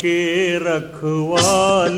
के रखवाल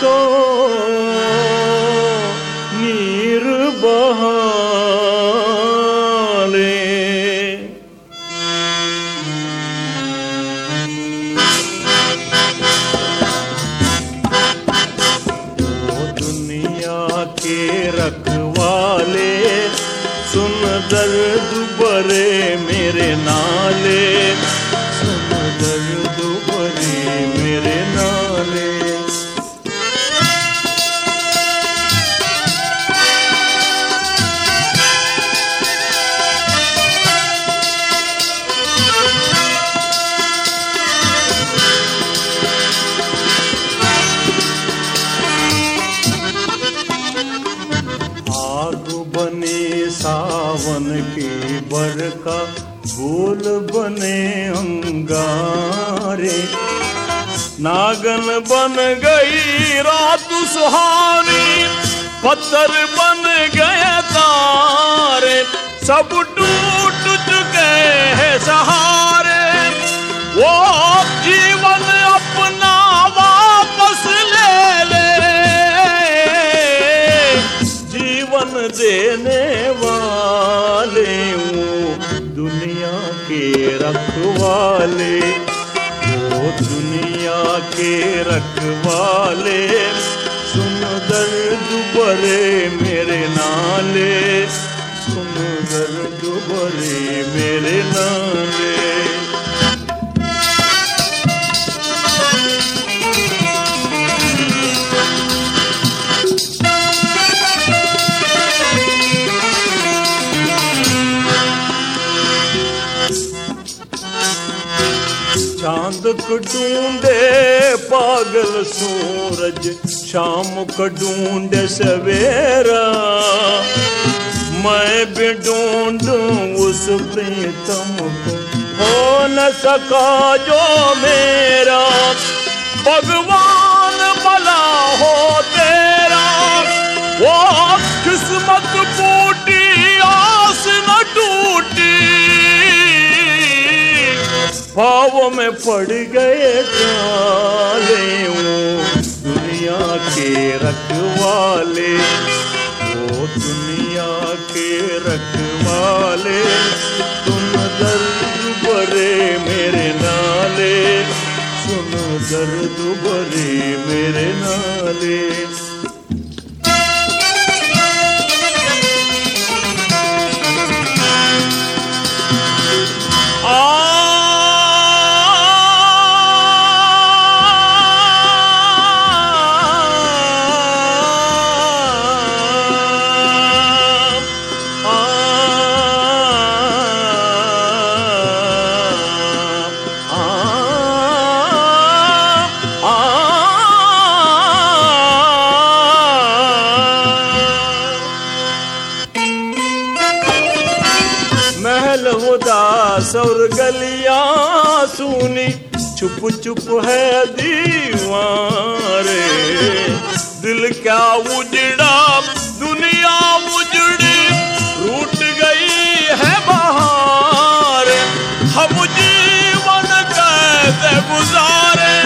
तो नीर बहाले वो दुनिया के रखवाले, सुन दर्द बरे मेरे नाले, सुन दर्द बरे मेरे नाले। नागन बन गई रात सुहानी, पत्थर बन गए तारे। सब टूट चुके हैं सहारे। वो जीवन अपना वापस ले ले। जीवन देने रखवाले दुनिया के रखवाले सुन दर्द बरे मेरे नाले सुन दर्द बरे मेरे ढूंढे पागल सूरज शाम ढूंढे सवेरा। मैं उस प्रीतम को हो न सका जो मेरा। भगवान भला हो भाव में पड़ गए काले दुनिया के रखवाले, वो दुनिया के रखवाले तुम दर्द बरे मेरे नाले, सुन दर्द बरे मेरे नाले। उदास और गलियाँ सुनी। चुप चुप है दीवारे। दिल क्या उजड़ा, दुनिया उजड़ी। रूट गई है बहार। हम जीवन कैसे गुजारे?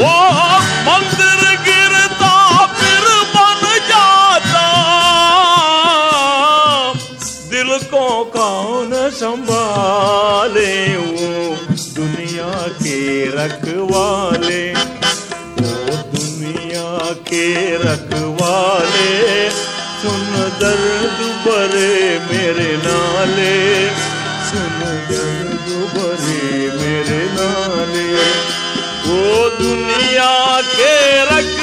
वो मंदिर गिरता रखवाले वो दुनिया के रखवाले, सुन दर्द भरे मेरे नाले, सुन दर्द भरे मेरे नाले वो दुनिया के रखवाले